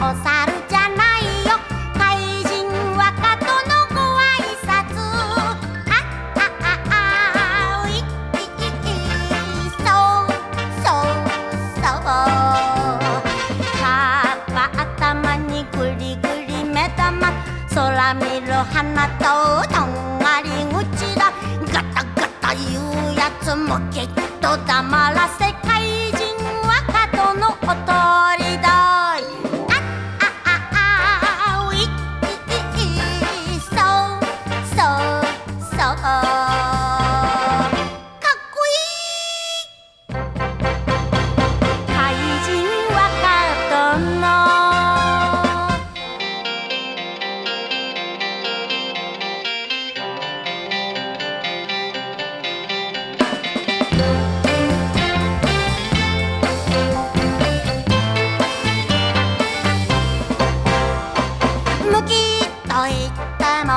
おさじゃはかとのご挨ッハあハあいいいそうそうそうかっぱ頭にぐりぐり目玉空見る花ととんがり口だガタガタ言うやつもきっと黙らせ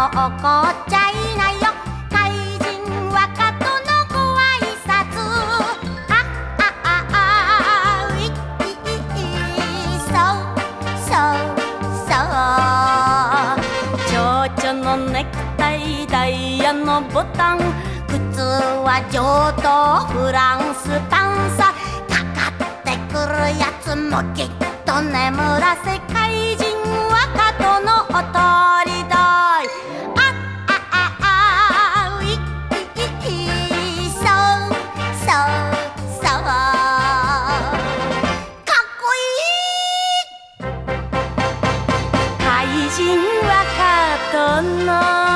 怒っちゃいないよ。怪人は角のご挨拶。ああああウィッそうそうそう蝶々のネクタイダイヤのボタン靴は上等フランスパンさかかってくるやつもきっと眠らせい怪人は角の